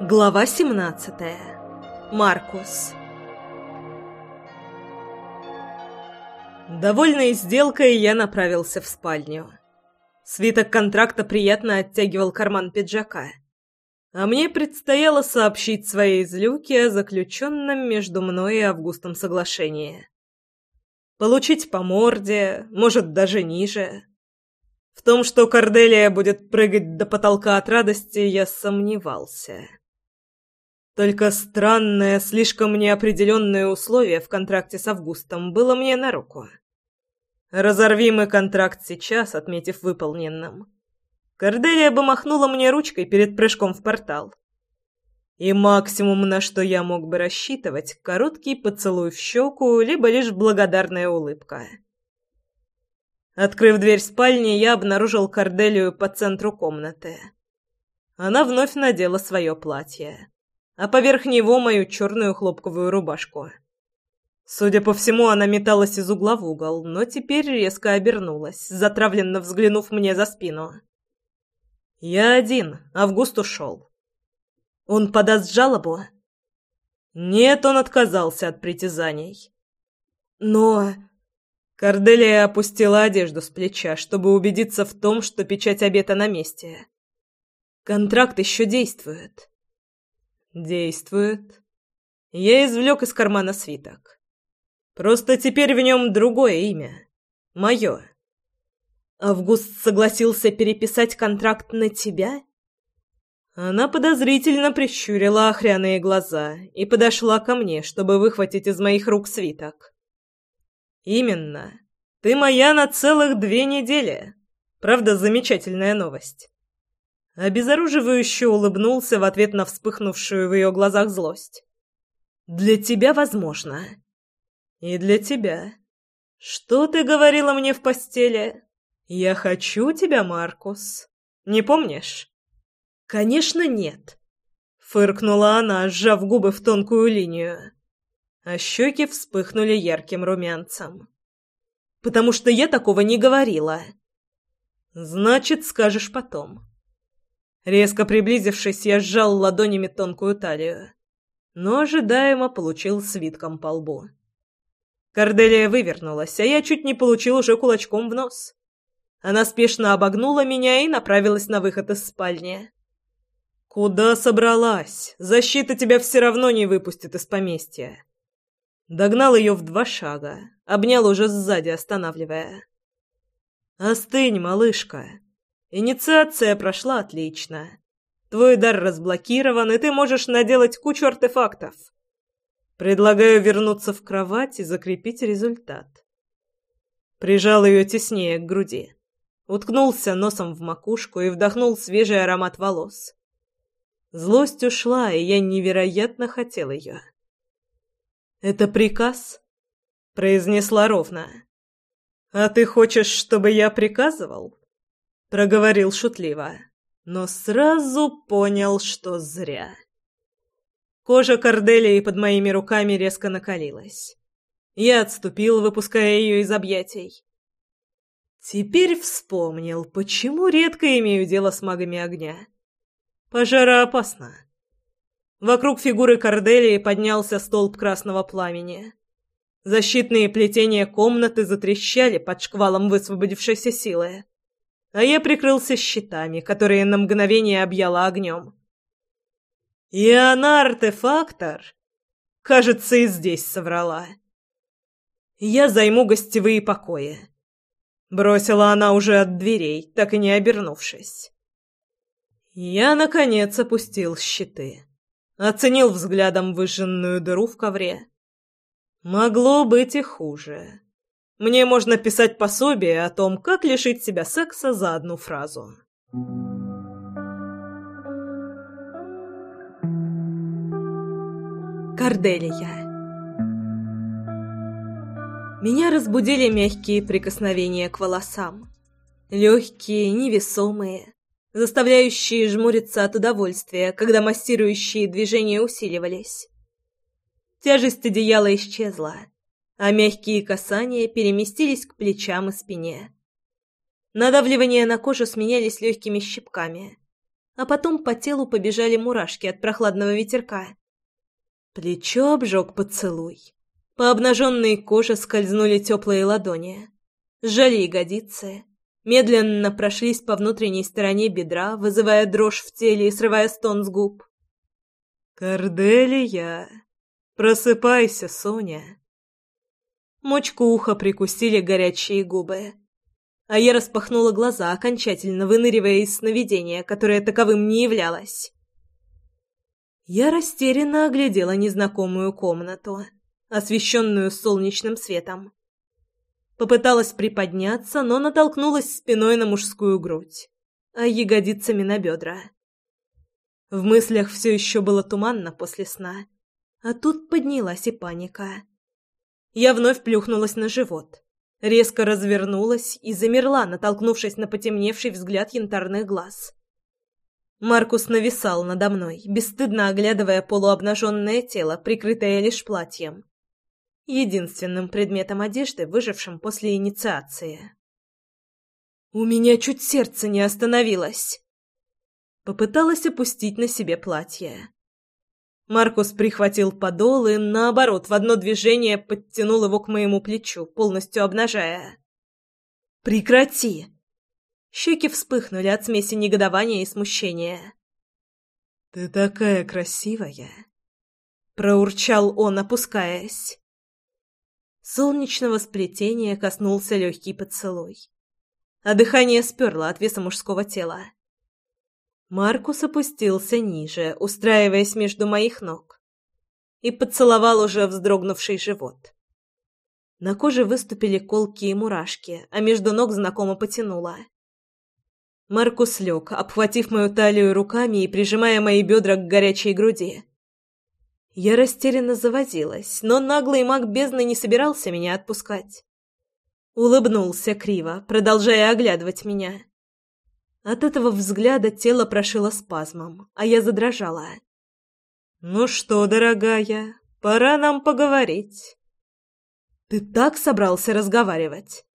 Глава 17. Маркус. Довольный сделкой, я направился в спальню. Свиток контракта приятно оттягивал карман пиджака. А мне предстояло сообщить своей злюке о заключенном между мной и Августом соглашении. Получить по морде, может, даже ниже. В том, что Корделия будет прыгать до потолка от радости, я сомневался. Только странное, слишком неопределенное условие в контракте с Августом было мне на руку. Разорви мы контракт сейчас, отметив выполненным. Корделия бы махнула мне ручкой перед прыжком в портал. И максимум, на что я мог бы рассчитывать, короткий поцелуй в щеку, либо лишь благодарная улыбка. Открыв дверь спальни, я обнаружил Корделию по центру комнаты. Она вновь надела свое платье а поверх него мою черную хлопковую рубашку. Судя по всему, она металась из угла в угол, но теперь резко обернулась, затравленно взглянув мне за спину. «Я один, Август ушел. Он подаст жалобу?» «Нет, он отказался от притязаний». «Но...» Корделия опустила одежду с плеча, чтобы убедиться в том, что печать обета на месте. «Контракт еще действует». Действует. Я извлек из кармана свиток. Просто теперь в нем другое имя. Мое. Август согласился переписать контракт на тебя? Она подозрительно прищурила охряные глаза и подошла ко мне, чтобы выхватить из моих рук свиток. «Именно. Ты моя на целых две недели. Правда, замечательная новость. Обезоруживающе улыбнулся в ответ на вспыхнувшую в ее глазах злость. «Для тебя возможно. И для тебя. Что ты говорила мне в постели? Я хочу тебя, Маркус. Не помнишь?» «Конечно, нет», — фыркнула она, сжав губы в тонкую линию. А щеки вспыхнули ярким румянцем. «Потому что я такого не говорила». «Значит, скажешь потом». Резко приблизившись, я сжал ладонями тонкую талию, но ожидаемо получил свитком по лбу. Корделия вывернулась, а я чуть не получил уже кулачком в нос. Она спешно обогнула меня и направилась на выход из спальни. «Куда собралась? Защита тебя все равно не выпустит из поместья». Догнал ее в два шага, обнял уже сзади, останавливая. «Остынь, малышка. Инициация прошла отлично. Твой дар разблокирован, и ты можешь наделать кучу артефактов. Предлагаю вернуться в кровать и закрепить результат. Прижал ее теснее к груди. Уткнулся носом в макушку и вдохнул свежий аромат волос. Злость ушла, и я невероятно хотел ее. «Это приказ?» — произнесла ровно. «А ты хочешь, чтобы я приказывал?» Проговорил шутливо, но сразу понял, что зря. Кожа Корделии под моими руками резко накалилась. Я отступил, выпуская ее из объятий. Теперь вспомнил, почему редко имею дело с магами огня. Пожароопасно. Вокруг фигуры Корделии поднялся столб красного пламени. Защитные плетения комнаты затрещали под шквалом высвободившейся силы а я прикрылся щитами, которые на мгновение объяла огнем. И она артефактор. Кажется, и здесь соврала. Я займу гостевые покои. Бросила она уже от дверей, так и не обернувшись. Я, наконец, опустил щиты. Оценил взглядом выжженную дыру в ковре. Могло быть и хуже. Мне можно писать пособие о том, как лишить себя секса за одну фразу. Корделия Меня разбудили мягкие прикосновения к волосам. Легкие, невесомые, заставляющие жмуриться от удовольствия, когда массирующие движения усиливались. Тяжесть одеяла исчезла а мягкие касания переместились к плечам и спине. Надавливания на кожу сменялись легкими щипками, а потом по телу побежали мурашки от прохладного ветерка. Плечо обжег поцелуй. По обнаженной коже скользнули теплые ладони. Сжали ягодицы. Медленно прошлись по внутренней стороне бедра, вызывая дрожь в теле и срывая стон с губ. «Корделия! Просыпайся, Соня!» Мочку уха прикусили горячие губы. А я распахнула глаза, окончательно выныривая из сновидения, которое таковым не являлось. Я растерянно оглядела незнакомую комнату, освещенную солнечным светом. Попыталась приподняться, но натолкнулась спиной на мужскую грудь, а ягодицами на бедра. В мыслях все еще было туманно после сна, а тут поднялась и паника. Я вновь плюхнулась на живот резко развернулась и замерла, натолкнувшись на потемневший взгляд янтарных глаз. Маркус нависал надо мной, бесстыдно оглядывая полуобнаженное тело, прикрытое лишь платьем. Единственным предметом одежды, выжившим после инициации. У меня чуть сердце не остановилось. Попыталась опустить на себе платье. Маркус прихватил подол и, наоборот, в одно движение подтянул его к моему плечу, полностью обнажая. «Прекрати!» Щеки вспыхнули от смеси негодования и смущения. «Ты такая красивая!» Проурчал он, опускаясь. Солнечного сплетения коснулся легкий поцелуй. А дыхание сперло от веса мужского тела. Маркус опустился ниже, устраиваясь между моих ног, и поцеловал уже вздрогнувший живот. На коже выступили колки и мурашки, а между ног знакомо потянуло. Маркус лег, обхватив мою талию руками и прижимая мои бедра к горячей груди. Я растерянно завозилась, но наглый маг бездны не собирался меня отпускать. Улыбнулся криво, продолжая оглядывать меня. От этого взгляда тело прошило спазмом, а я задрожала. «Ну что, дорогая, пора нам поговорить». «Ты так собрался разговаривать?»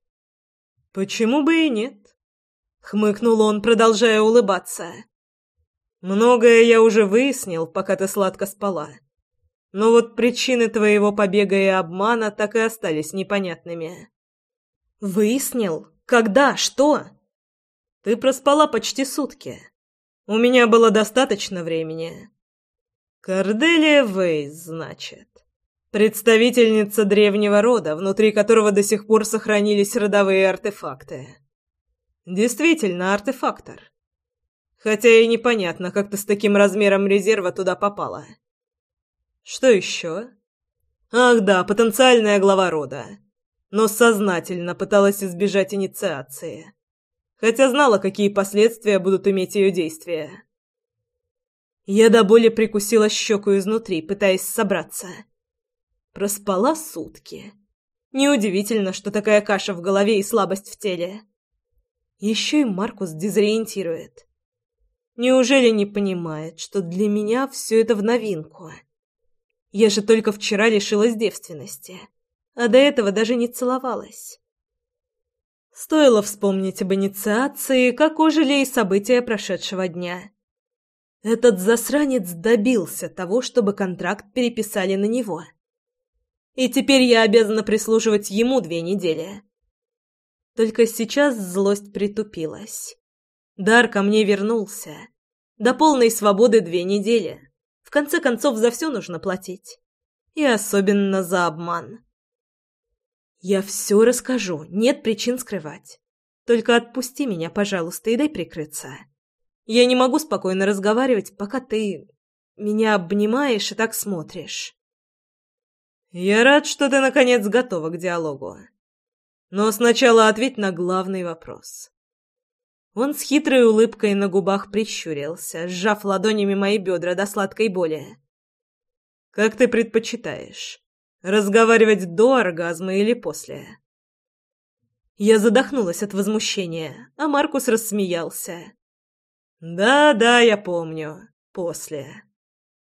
«Почему бы и нет?» — хмыкнул он, продолжая улыбаться. «Многое я уже выяснил, пока ты сладко спала. Но вот причины твоего побега и обмана так и остались непонятными». «Выяснил? Когда? Что?» Ты проспала почти сутки. У меня было достаточно времени. Корделия Вейс, значит. Представительница древнего рода, внутри которого до сих пор сохранились родовые артефакты. Действительно, артефактор. Хотя и непонятно, как ты с таким размером резерва туда попала. Что еще? Ах да, потенциальная глава рода. Но сознательно пыталась избежать инициации хотя знала, какие последствия будут иметь ее действия. Я до боли прикусила щеку изнутри, пытаясь собраться. Проспала сутки. Неудивительно, что такая каша в голове и слабость в теле. Еще и Маркус дезориентирует. Неужели не понимает, что для меня все это в новинку? Я же только вчера лишилась девственности, а до этого даже не целовалась. Стоило вспомнить об инициации, как ожили и события прошедшего дня. Этот засранец добился того, чтобы контракт переписали на него. И теперь я обязана прислуживать ему две недели. Только сейчас злость притупилась. Дар ко мне вернулся. До полной свободы две недели. В конце концов, за все нужно платить. И особенно за обман. «Я все расскажу, нет причин скрывать. Только отпусти меня, пожалуйста, и дай прикрыться. Я не могу спокойно разговаривать, пока ты меня обнимаешь и так смотришь». «Я рад, что ты, наконец, готова к диалогу. Но сначала ответь на главный вопрос». Он с хитрой улыбкой на губах прищурился, сжав ладонями мои бедра до сладкой боли. «Как ты предпочитаешь?» Разговаривать до оргазма или после? Я задохнулась от возмущения, а Маркус рассмеялся. «Да-да, я помню. После».